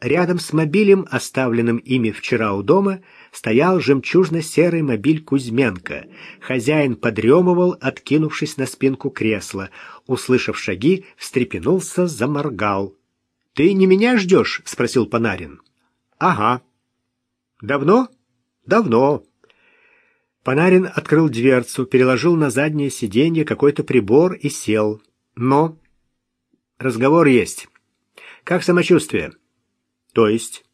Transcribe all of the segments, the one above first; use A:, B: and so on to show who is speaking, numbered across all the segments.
A: Рядом с мобилем, оставленным ими вчера у дома, стоял жемчужно-серый мобиль Кузьменко. Хозяин подремывал, откинувшись на спинку кресла. Услышав шаги, встрепенулся, заморгал. — Ты не меня ждешь? — спросил Панарин. — Ага. — Давно? — Давно. Панарин открыл дверцу, переложил на заднее сиденье какой-то прибор и сел. Но... Разговор есть. Как самочувствие? То есть?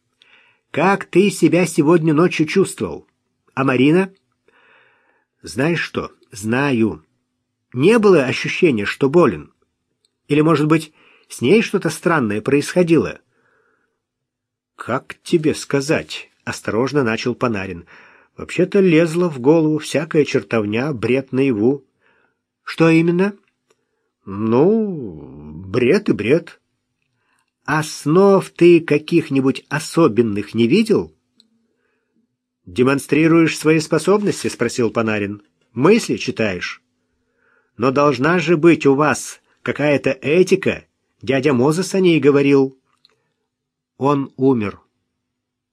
A: Как ты себя сегодня ночью чувствовал? А Марина? Знаешь что? Знаю. Не было ощущения, что болен. Или, может быть, с ней что-то странное происходило? Как тебе сказать? Осторожно начал Панарин. Вообще-то лезла в голову всякая чертовня, бред наяву. Что именно? Ну, бред и бред. Основ ты каких-нибудь особенных не видел? Демонстрируешь свои способности, спросил Панарин. Мысли читаешь? Но должна же быть у вас какая-то этика. Дядя Мозес о ней говорил. Он умер.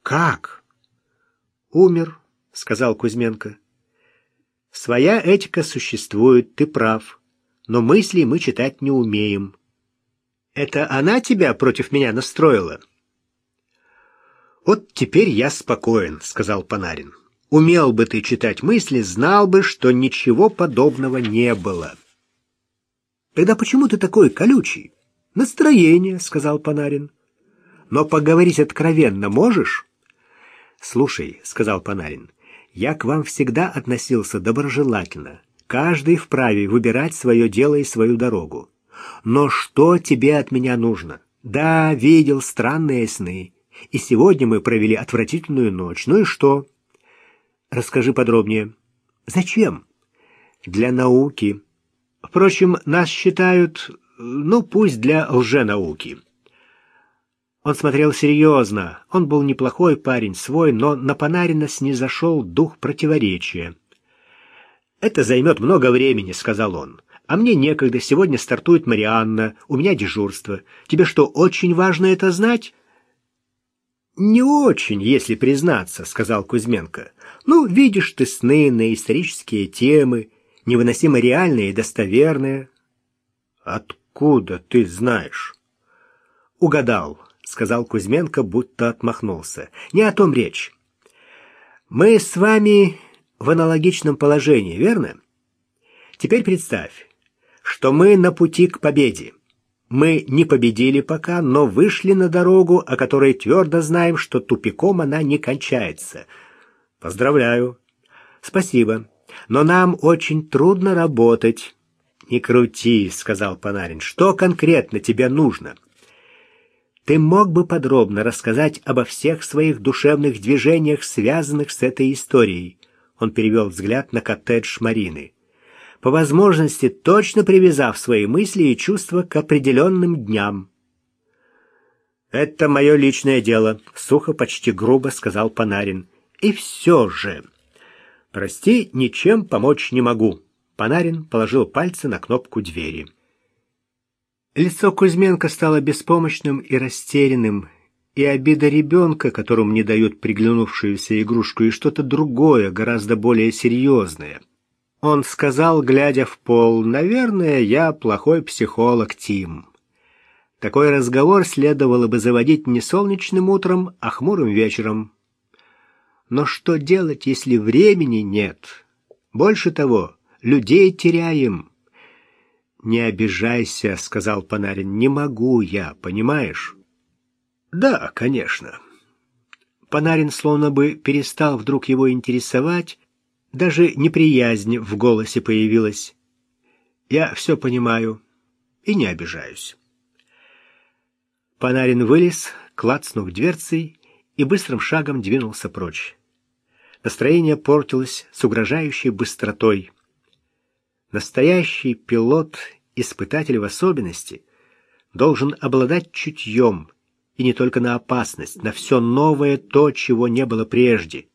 A: Как? Умер — сказал Кузьменко. «Своя этика существует, ты прав, но мысли мы читать не умеем. Это она тебя против меня настроила?» «Вот теперь я спокоен», — сказал Панарин. «Умел бы ты читать мысли, знал бы, что ничего подобного не было». «Тогда почему ты такой колючий?» «Настроение», — сказал Панарин. «Но поговорить откровенно можешь?» «Слушай», — сказал Панарин, я к вам всегда относился доброжелательно. Каждый вправе выбирать свое дело и свою дорогу. Но что тебе от меня нужно? Да, видел странные сны. И сегодня мы провели отвратительную ночь. Ну и что? Расскажи подробнее. Зачем? Для науки. Впрочем, нас считают, ну, пусть для лженауки. Он смотрел серьезно. Он был неплохой парень, свой, но на Панарина снизошел дух противоречия. «Это займет много времени», — сказал он. «А мне некогда. Сегодня стартует Марианна. У меня дежурство. Тебе что, очень важно это знать?» «Не очень, если признаться», — сказал Кузьменко. «Ну, видишь ты сны на исторические темы, невыносимо реальные и достоверные». «Откуда ты знаешь?» «Угадал сказал Кузьменко, будто отмахнулся. Не о том речь. Мы с вами в аналогичном положении, верно? Теперь представь, что мы на пути к победе. Мы не победили пока, но вышли на дорогу, о которой твердо знаем, что тупиком она не кончается. Поздравляю. Спасибо. Но нам очень трудно работать. Не крути, сказал Панарин. Что конкретно тебе нужно? Ты мог бы подробно рассказать обо всех своих душевных движениях, связанных с этой историей. Он перевел взгляд на коттедж Марины. По возможности, точно привязав свои мысли и чувства к определенным дням. «Это мое личное дело», — сухо, почти грубо сказал Панарин. «И все же...» «Прости, ничем помочь не могу». Панарин положил пальцы на кнопку двери. Лицо Кузьменко стало беспомощным и растерянным, и обида ребенка, которому не дают приглянувшуюся игрушку, и что-то другое, гораздо более серьезное. Он сказал, глядя в пол, «Наверное, я плохой психолог, Тим». Такой разговор следовало бы заводить не солнечным утром, а хмурым вечером. Но что делать, если времени нет? Больше того, людей теряем. «Не обижайся», — сказал Панарин, — «не могу я, понимаешь?» «Да, конечно». Панарин словно бы перестал вдруг его интересовать, даже неприязнь в голосе появилась. «Я все понимаю и не обижаюсь». Панарин вылез, клацнув дверцей, и быстрым шагом двинулся прочь. Настроение портилось с угрожающей быстротой. Настоящий пилот, испытатель в особенности, должен обладать чутьем, и не только на опасность, на все новое то, чего не было прежде.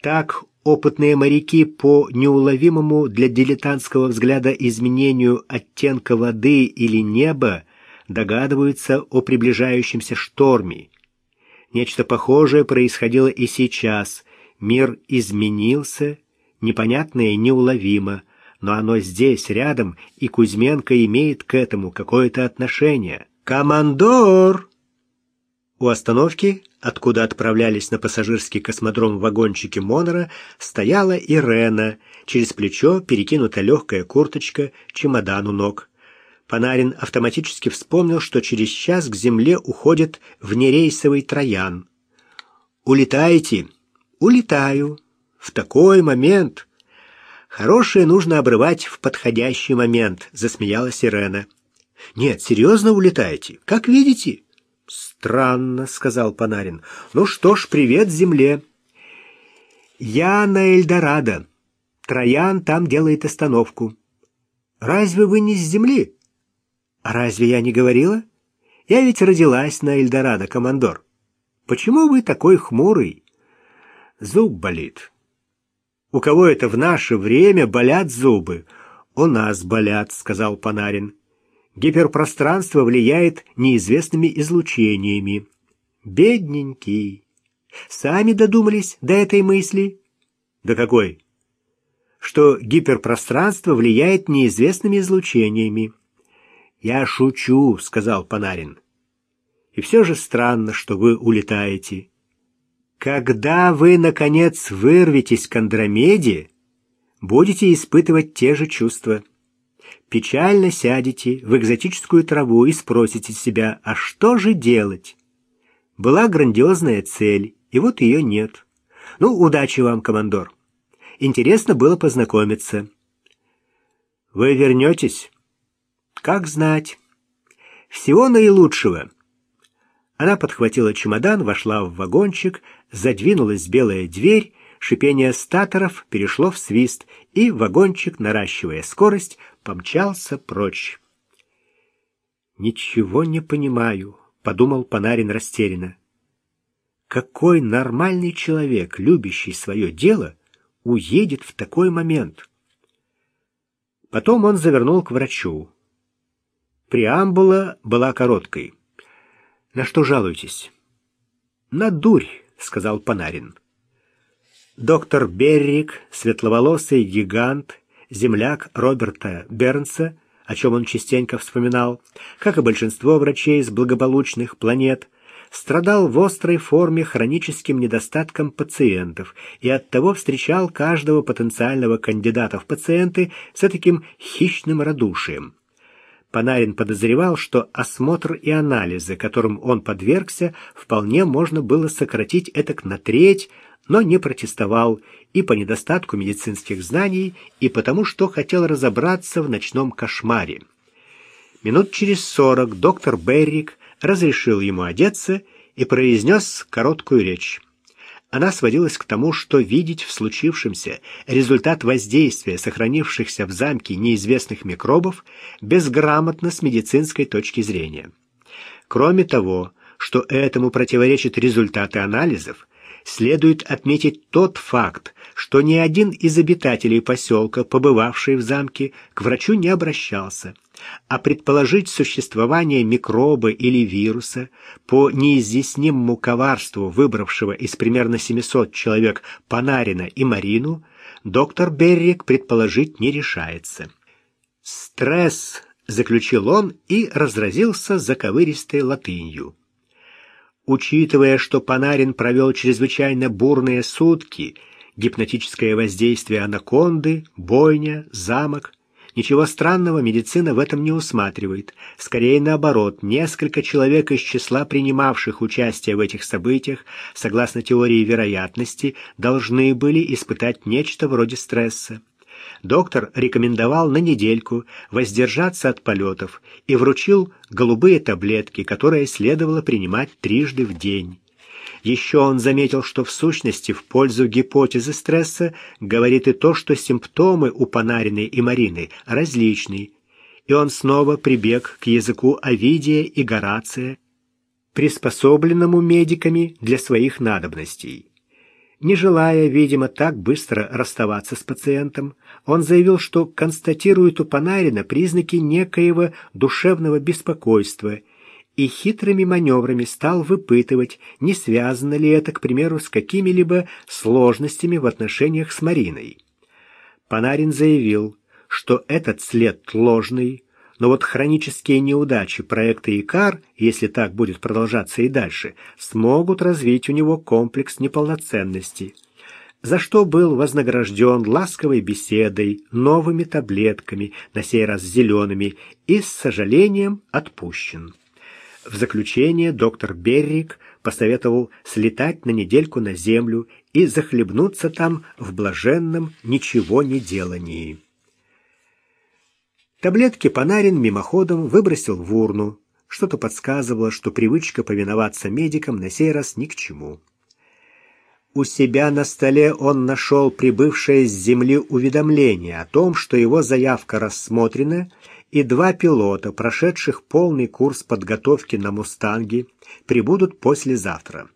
A: Так опытные моряки по неуловимому для дилетантского взгляда изменению оттенка воды или неба догадываются о приближающемся шторме. Нечто похожее происходило и сейчас. Мир изменился, непонятно и неуловимо, но оно здесь, рядом, и Кузьменко имеет к этому какое-то отношение. «Командор!» У остановки, откуда отправлялись на пассажирский космодром вагончики Монора, стояла Ирена, через плечо перекинута легкая курточка, чемодан у ног. Панарин автоматически вспомнил, что через час к земле уходит внерейсовый Троян. «Улетаете?» «Улетаю. В такой момент...» «Хорошее нужно обрывать в подходящий момент», — засмеялась Ирена. «Нет, серьезно улетаете? Как видите?» «Странно», — сказал Панарин. «Ну что ж, привет земле». «Я на Эльдорадо. Троян там делает остановку». «Разве вы не с земли?» «А разве я не говорила? Я ведь родилась на Эльдорадо, командор. Почему вы такой хмурый?» «Зуб болит». «У кого это в наше время болят зубы?» «У нас болят», — сказал Панарин. Гиперпространство влияет неизвестными излучениями. Бедненький. Сами додумались до этой мысли? До какой? Что гиперпространство влияет неизвестными излучениями. Я шучу, сказал Панарин. И все же странно, что вы улетаете. Когда вы, наконец, вырветесь к Андромеде, будете испытывать те же чувства печально сядете в экзотическую траву и спросите себя, а что же делать? Была грандиозная цель, и вот ее нет. Ну, удачи вам, командор. Интересно было познакомиться. Вы вернетесь? Как знать. Всего наилучшего. Она подхватила чемодан, вошла в вагончик, задвинулась белая дверь, шипение статоров перешло в свист, и вагончик, наращивая скорость, помчался прочь. «Ничего не понимаю», — подумал Панарин растерянно. «Какой нормальный человек, любящий свое дело, уедет в такой момент?» Потом он завернул к врачу. Преамбула была короткой. «На что жалуетесь?» «На дурь», — сказал Панарин. Доктор Беррик, светловолосый гигант, земляк Роберта Бернса, о чем он частенько вспоминал, как и большинство врачей с благополучных планет, страдал в острой форме хроническим недостатком пациентов и оттого встречал каждого потенциального кандидата в пациенты с таким хищным радушием. Панарин подозревал, что осмотр и анализы, которым он подвергся, вполне можно было сократить этак на треть, но не протестовал и по недостатку медицинских знаний, и потому, что хотел разобраться в ночном кошмаре. Минут через сорок доктор Беррик разрешил ему одеться и произнес короткую речь. Она сводилась к тому, что видеть в случившемся результат воздействия сохранившихся в замке неизвестных микробов безграмотно с медицинской точки зрения. Кроме того, что этому противоречат результаты анализов, следует отметить тот факт, что ни один из обитателей поселка, побывавший в замке, к врачу не обращался, а предположить существование микроба или вируса по неизъяснимому коварству выбравшего из примерно 700 человек Панарина и Марину доктор Беррик предположить не решается. «Стресс», — заключил он и разразился заковыристой латынью. Учитывая, что Панарин провел чрезвычайно бурные сутки, гипнотическое воздействие анаконды, бойня, замок, ничего странного медицина в этом не усматривает. Скорее наоборот, несколько человек из числа принимавших участие в этих событиях, согласно теории вероятности, должны были испытать нечто вроде стресса доктор рекомендовал на недельку воздержаться от полетов и вручил голубые таблетки, которые следовало принимать трижды в день. Еще он заметил, что в сущности в пользу гипотезы стресса говорит и то, что симптомы у Панариной и Марины различны, и он снова прибег к языку Овидия и Горация, приспособленному медиками для своих надобностей. Не желая, видимо, так быстро расставаться с пациентом, он заявил, что констатирует у Панарина признаки некоего душевного беспокойства и хитрыми маневрами стал выпытывать, не связано ли это, к примеру, с какими-либо сложностями в отношениях с Мариной. Панарин заявил, что этот след ложный, но вот хронические неудачи проекта ИКАР, если так будет продолжаться и дальше, смогут развить у него комплекс неполноценности – за что был вознагражден ласковой беседой, новыми таблетками, на сей раз зелеными, и с сожалением отпущен. В заключение доктор Беррик посоветовал слетать на недельку на землю и захлебнуться там в блаженном ничего не делании. Таблетки Панарин мимоходом выбросил в урну. Что-то подсказывало, что привычка повиноваться медикам на сей раз ни к чему. У себя на столе он нашел прибывшее с земли уведомление о том, что его заявка рассмотрена, и два пилота, прошедших полный курс подготовки на «Мустанге», прибудут послезавтра.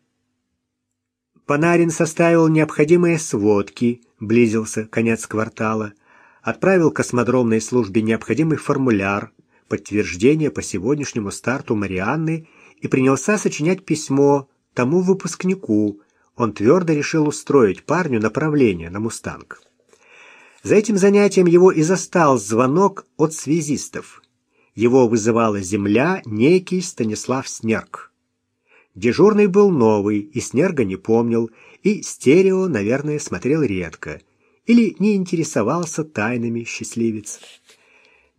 A: Панарин составил необходимые сводки, близился конец квартала, отправил космодромной службе необходимый формуляр, подтверждение по сегодняшнему старту Марианны и принялся сочинять письмо тому выпускнику, он твердо решил устроить парню направление на «Мустанг». За этим занятием его и застал звонок от связистов. Его вызывала земля некий Станислав Снерк. Дежурный был новый, и Снерга не помнил, и стерео, наверное, смотрел редко. Или не интересовался тайнами счастливец.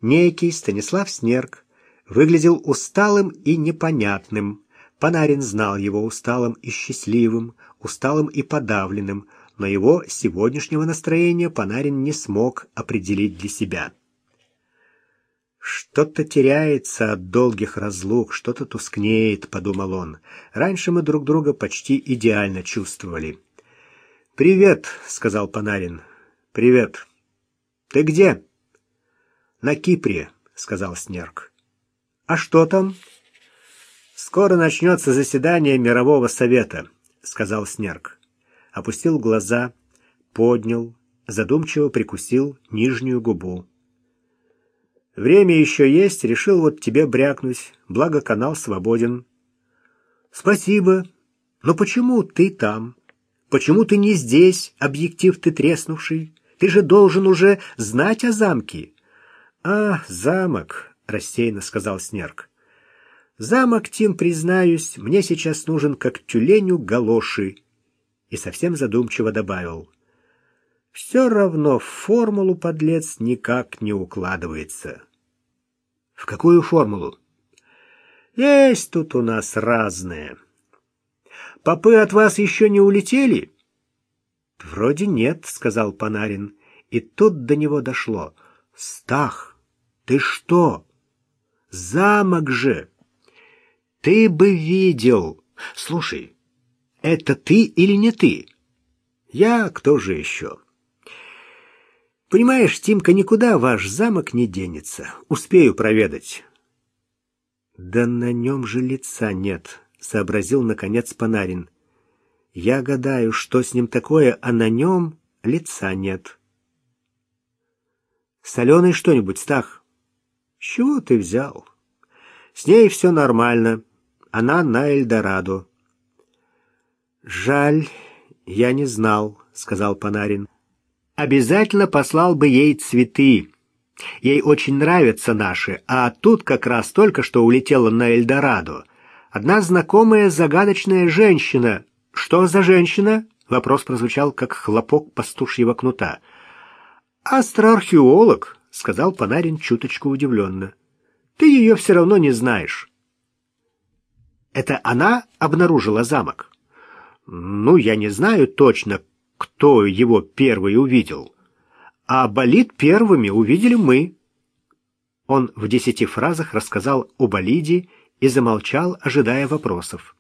A: Некий Станислав Снерк выглядел усталым и непонятным. Панарин знал его усталым и счастливым, усталым и подавленным, но его сегодняшнего настроения Панарин не смог определить для себя. «Что-то теряется от долгих разлук, что-то тускнеет», — подумал он. «Раньше мы друг друга почти идеально чувствовали». «Привет», — сказал Панарин. «Привет. Ты где?» «На Кипре», — сказал Снерк. «А что там?» «Скоро начнется заседание Мирового Совета», — сказал Снерк. Опустил глаза, поднял, задумчиво прикусил нижнюю губу. «Время еще есть, решил вот тебе брякнуть, благо канал свободен». «Спасибо. Но почему ты там? Почему ты не здесь, объектив ты треснувший? Ты же должен уже знать о замке». «А, замок», — рассеянно сказал Снерк. Замок, Тим, признаюсь, мне сейчас нужен как тюленю галоши. И совсем задумчиво добавил. Все равно в формулу, подлец, никак не укладывается. В какую формулу? Есть тут у нас разные. Попы от вас еще не улетели? Вроде нет, сказал Панарин. И тут до него дошло. Стах, ты что? Замок же! Ты бы видел. Слушай, это ты или не ты? Я кто же еще? Понимаешь, Тимка, никуда ваш замок не денется. Успею проведать. Да на нем же лица нет, сообразил наконец Панарин. Я гадаю, что с ним такое, а на нем лица нет. Соленый что-нибудь, Стах? Чего ты взял? С ней все нормально. Она на Эльдорадо. «Жаль, я не знал», — сказал Панарин. «Обязательно послал бы ей цветы. Ей очень нравятся наши, а тут как раз только что улетела на Эльдорадо. Одна знакомая загадочная женщина. Что за женщина?» Вопрос прозвучал, как хлопок пастушьего кнута. «Астроархеолог», — сказал Панарин чуточку удивленно. «Ты ее все равно не знаешь». Это она обнаружила замок? Ну, я не знаю точно, кто его первый увидел. А болид первыми увидели мы. Он в десяти фразах рассказал о болиде и замолчал, ожидая вопросов.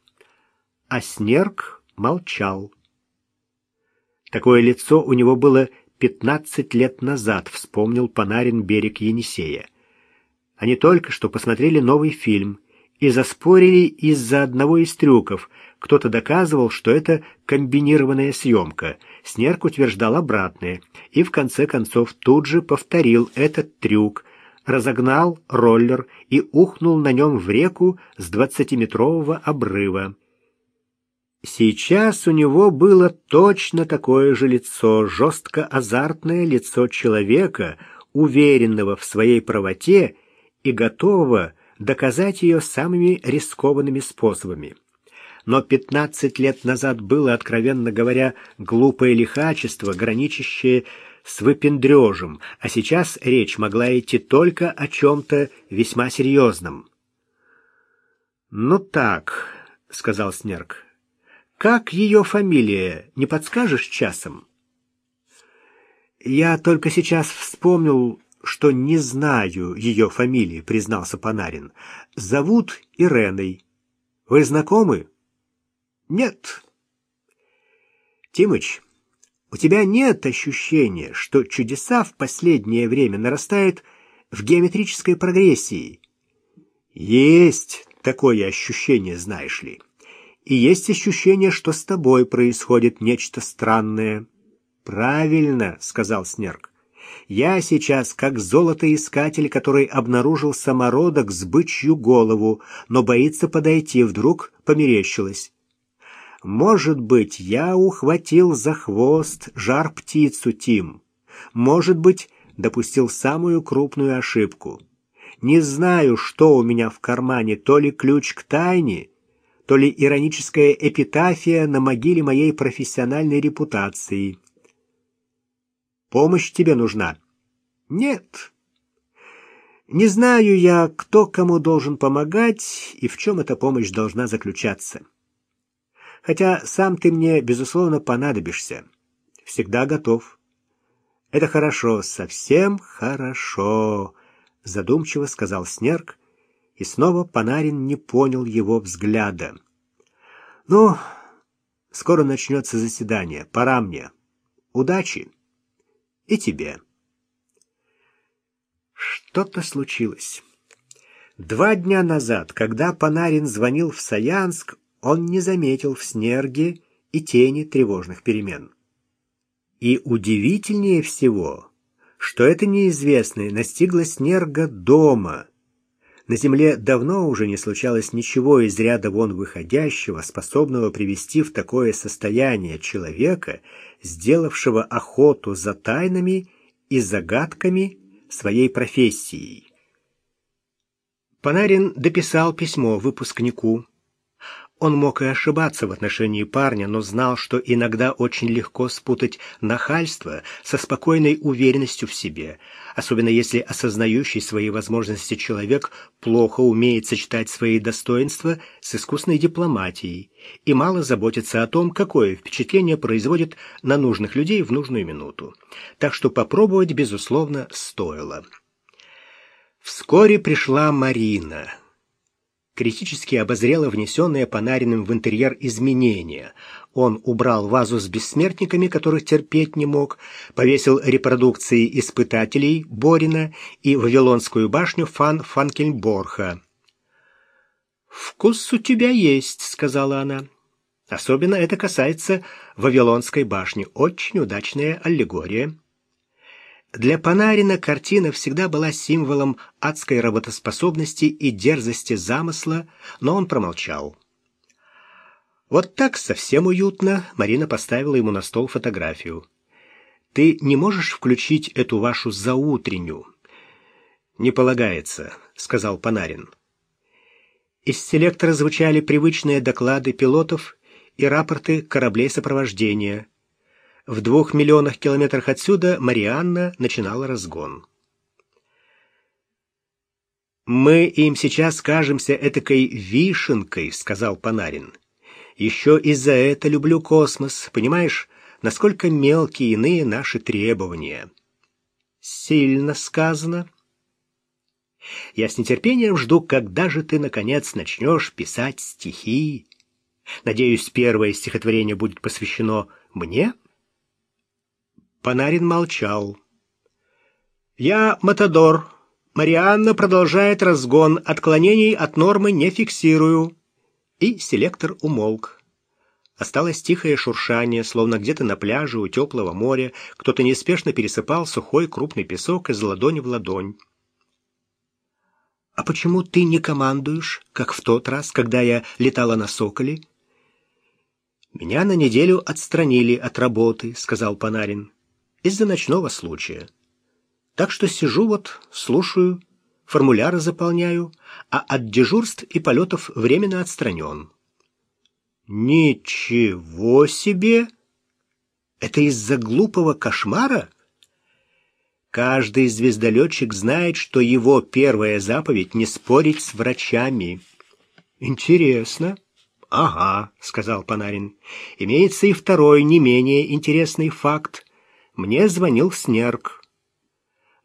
A: А Снерк молчал. Такое лицо у него было пятнадцать лет назад, вспомнил Панарин берег Енисея. Они только что посмотрели новый фильм — и заспорили из-за одного из трюков. Кто-то доказывал, что это комбинированная съемка. Снерк утверждал обратное и в конце концов тут же повторил этот трюк. разогнал роллер и ухнул на нем в реку с двадцатиметрового обрыва. Сейчас у него было точно такое же лицо, жестко азартное лицо человека, уверенного в своей правоте и готового доказать ее самыми рискованными способами. Но пятнадцать лет назад было, откровенно говоря, глупое лихачество, граничащее с выпендрежем, а сейчас речь могла идти только о чем-то весьма серьезном. «Ну так», — сказал Снерк, — «как ее фамилия, не подскажешь часом?» «Я только сейчас вспомнил, что не знаю ее фамилии», — признался Панарин. «Зовут Иреной. Вы знакомы?» «Нет». «Тимыч, у тебя нет ощущения, что чудеса в последнее время нарастают в геометрической прогрессии? Есть такое ощущение, знаешь ли. И есть ощущение, что с тобой происходит нечто странное. Правильно, сказал Снерк. Я сейчас как золотоискатель, который обнаружил самородок с бычью голову, но боится подойти, вдруг померещилось. Может быть, я ухватил за хвост жар-птицу Тим. Может быть, допустил самую крупную ошибку. Не знаю, что у меня в кармане, то ли ключ к тайне, то ли ироническая эпитафия на могиле моей профессиональной репутации. Помощь тебе нужна? Нет. Не знаю я, кто кому должен помогать и в чем эта помощь должна заключаться. Хотя сам ты мне, безусловно, понадобишься. Всегда готов. Это хорошо, совсем хорошо, задумчиво сказал Снерк, и снова Панарин не понял его взгляда. Ну, скоро начнется заседание, пора мне. Удачи. И тебе. Что-то случилось. Два дня назад, когда Панарин звонил в Саянск, он не заметил в снерге и тени тревожных перемен. И удивительнее всего, что это неизвестное настигло снерга дома. На земле давно уже не случалось ничего из ряда вон выходящего, способного привести в такое состояние человека, сделавшего охоту за тайнами и загадками своей профессией. Панарин дописал письмо выпускнику, он мог и ошибаться в отношении парня, но знал, что иногда очень легко спутать нахальство со спокойной уверенностью в себе, особенно если осознающий свои возможности человек плохо умеет сочетать свои достоинства с искусной дипломатией и мало заботится о том, какое впечатление производит на нужных людей в нужную минуту. Так что попробовать, безусловно, стоило. Вскоре пришла Марина — критически обозрела внесенные Панариным в интерьер изменения. Он убрал вазу с бессмертниками, которых терпеть не мог, повесил репродукции испытателей Борина и Вавилонскую башню Фан Фанкельборха. «Вкус у тебя есть», — сказала она. «Особенно это касается Вавилонской башни. Очень удачная аллегория». Для Панарина картина всегда была символом адской работоспособности и дерзости замысла, но он промолчал. Вот так совсем уютно Марина поставила ему на стол фотографию. «Ты не можешь включить эту вашу заутреннюю?» «Не полагается», — сказал Панарин. Из селектора звучали привычные доклады пилотов и рапорты кораблей сопровождения — в двух миллионах километрах отсюда Марианна начинала разгон. «Мы им сейчас кажемся этакой вишенкой», — сказал Панарин. «Еще и за это люблю космос, понимаешь, насколько мелкие иные наши требования». «Сильно сказано». «Я с нетерпением жду, когда же ты, наконец, начнешь писать стихи. Надеюсь, первое стихотворение будет посвящено мне?» Панарин молчал. «Я Матадор. Марианна продолжает разгон. Отклонений от нормы не фиксирую». И селектор умолк. Осталось тихое шуршание, словно где-то на пляже у теплого моря кто-то неспешно пересыпал сухой крупный песок из ладони в ладонь. «А почему ты не командуешь, как в тот раз, когда я летала на Соколе?» «Меня на неделю отстранили от работы», — сказал Панарин, — «из-за ночного случая. Так что сижу вот, слушаю, формуляры заполняю, а от дежурств и полетов временно отстранен». «Ничего себе! Это из-за глупого кошмара?» Каждый звездолетчик знает, что его первая заповедь — не спорить с врачами. Интересно. Ага, — сказал Панарин. Имеется и второй, не менее интересный факт. Мне звонил Снерк.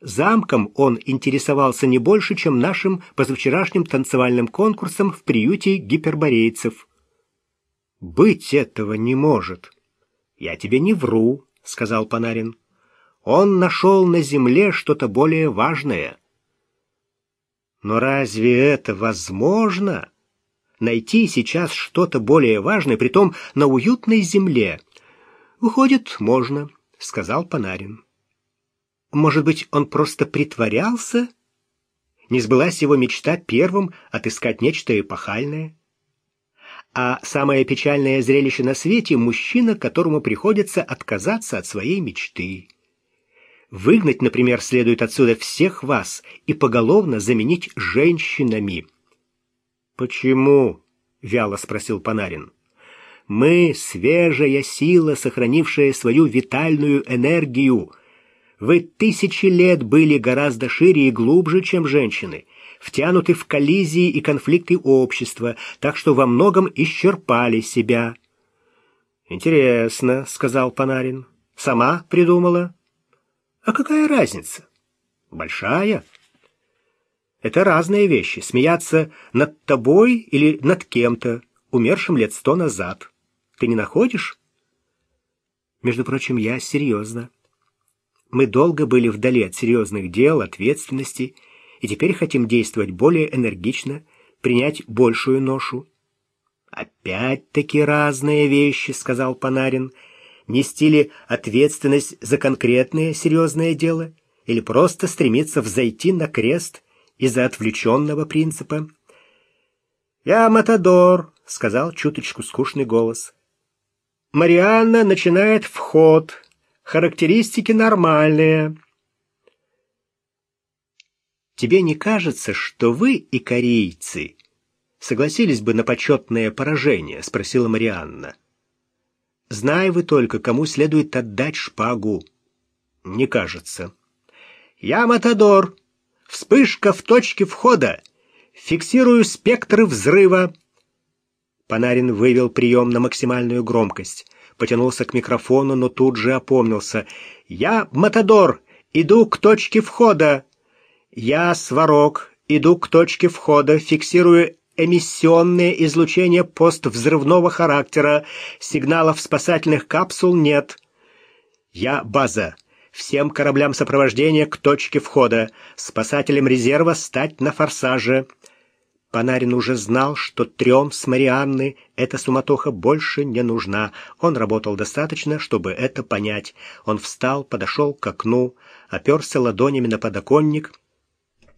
A: Замком он интересовался не больше, чем нашим позавчерашним танцевальным конкурсом в приюте гиперборейцев. «Быть этого не может». «Я тебе не вру», — сказал Панарин. Он нашел на земле что-то более важное. Но разве это возможно? Найти сейчас что-то более важное, притом на уютной земле? Выходит, можно, сказал Панарин. Может быть, он просто притворялся? Не сбылась его мечта первым отыскать нечто эпохальное? А самое печальное зрелище на свете — мужчина, которому приходится отказаться от своей мечты. Выгнать, например, следует отсюда всех вас и поголовно заменить женщинами. Почему? вяло спросил Панарин. Мы свежая сила, сохранившая свою витальную энергию. Вы тысячи лет были гораздо шире и глубже, чем женщины, втянуты в коллизии и конфликты общества, так что во многом исчерпали себя. Интересно, сказал Панарин. Сама придумала? А какая разница? Большая. Это разные вещи. Смеяться над тобой или над кем-то, умершим лет сто назад. Ты не находишь? Между прочим, я серьезно. Мы долго были вдали от серьезных дел, ответственности, и теперь хотим действовать более энергично, принять большую ношу. «Опять-таки разные вещи», — сказал Панарин, — Нести ли ответственность за конкретное серьезное дело или просто стремиться взойти на крест из-за отвлеченного принципа? «Я Матадор», — сказал чуточку скучный голос. «Марианна начинает вход. Характеристики нормальные». «Тебе не кажется, что вы и корейцы согласились бы на почетное поражение?» — спросила Марианна. Знай вы только, кому следует отдать шпагу. Не кажется. Я Матадор. Вспышка в точке входа. Фиксирую спектры взрыва. Панарин вывел прием на максимальную громкость. Потянулся к микрофону, но тут же опомнился. «Я Матадор. Иду к точке входа. Я Сварог. Иду к точке входа. Фиксирую эмиссионное излучение поствзрывного характера. Сигналов спасательных капсул нет. Я база. Всем кораблям сопровождения к точке входа. Спасателям резерва стать на форсаже. Панарин уже знал, что трем с Марианны эта суматоха больше не нужна. Он работал достаточно, чтобы это понять. Он встал, подошел к окну, оперся ладонями на подоконник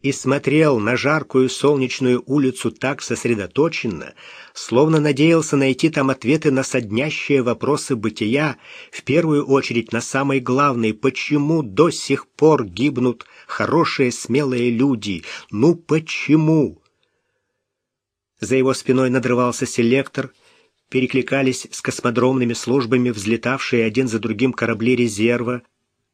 A: и смотрел на жаркую солнечную улицу так сосредоточенно, словно надеялся найти там ответы на соднящие вопросы бытия, в первую очередь на самый главный, почему до сих пор гибнут хорошие смелые люди, ну почему? За его спиной надрывался селектор, перекликались с космодромными службами взлетавшие один за другим корабли резерва,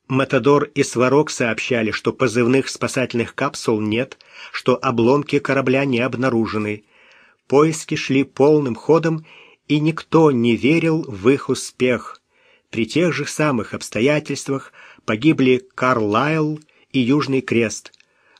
A: Матадор и Сварог сообщали, что позывных спасательных капсул нет, что обломки корабля не обнаружены. Поиски шли полным ходом, и никто не верил в их успех. При тех же самых обстоятельствах погибли Карлайл и Южный Крест.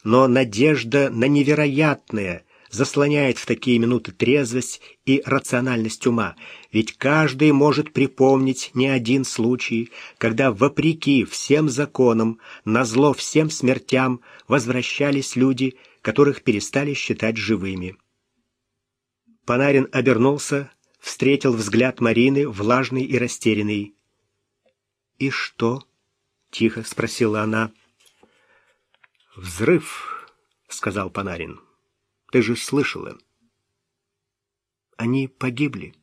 A: Но надежда на невероятное заслоняет в такие минуты трезвость и рациональность ума, ведь каждый может припомнить не один случай, когда, вопреки всем законам, назло всем смертям, возвращались люди, которых перестали считать живыми. Панарин обернулся, встретил взгляд Марины, влажный и растерянный. «И что?» — тихо спросила она. «Взрыв», — сказал Панарин. Ты же слышала. Они погибли.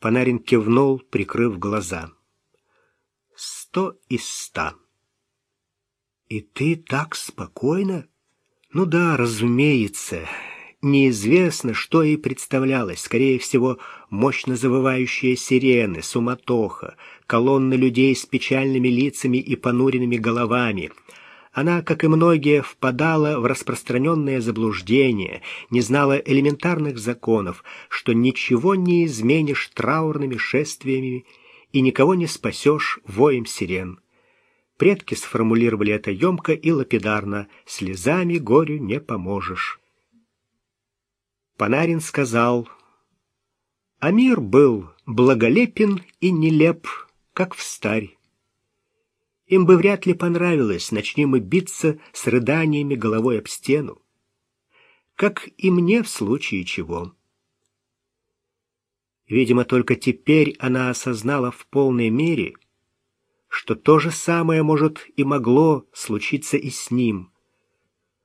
A: Панарин кивнул, прикрыв глаза. Сто из ста. И ты так спокойно? Ну да, разумеется. Неизвестно, что и представлялось. Скорее всего, мощно завывающие сирены, суматоха, колонны людей с печальными лицами и понуренными головами. Она, как и многие, впадала в распространенное заблуждение, не знала элементарных законов, что ничего не изменишь траурными шествиями и никого не спасешь воем сирен. Предки сформулировали это емко и лапидарно «слезами горю не поможешь». Панарин сказал, а мир был благолепен и нелеп, как в старь. Им бы вряд ли понравилось, начнем мы биться с рыданиями головой об стену. Как и мне в случае чего. Видимо, только теперь она осознала в полной мере, что то же самое может и могло случиться и с ним —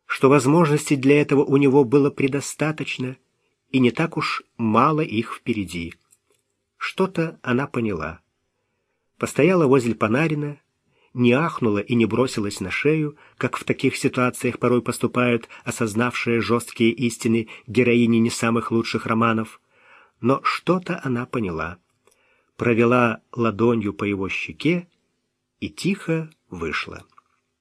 A: что возможностей для этого у него было предостаточно, и не так уж мало их впереди. Что-то она поняла. Постояла возле Панарина, не ахнула и не бросилась на шею, как в таких ситуациях порой поступают осознавшие жесткие истины героини не самых лучших романов. Но что-то она поняла. Провела ладонью по его щеке и тихо вышла.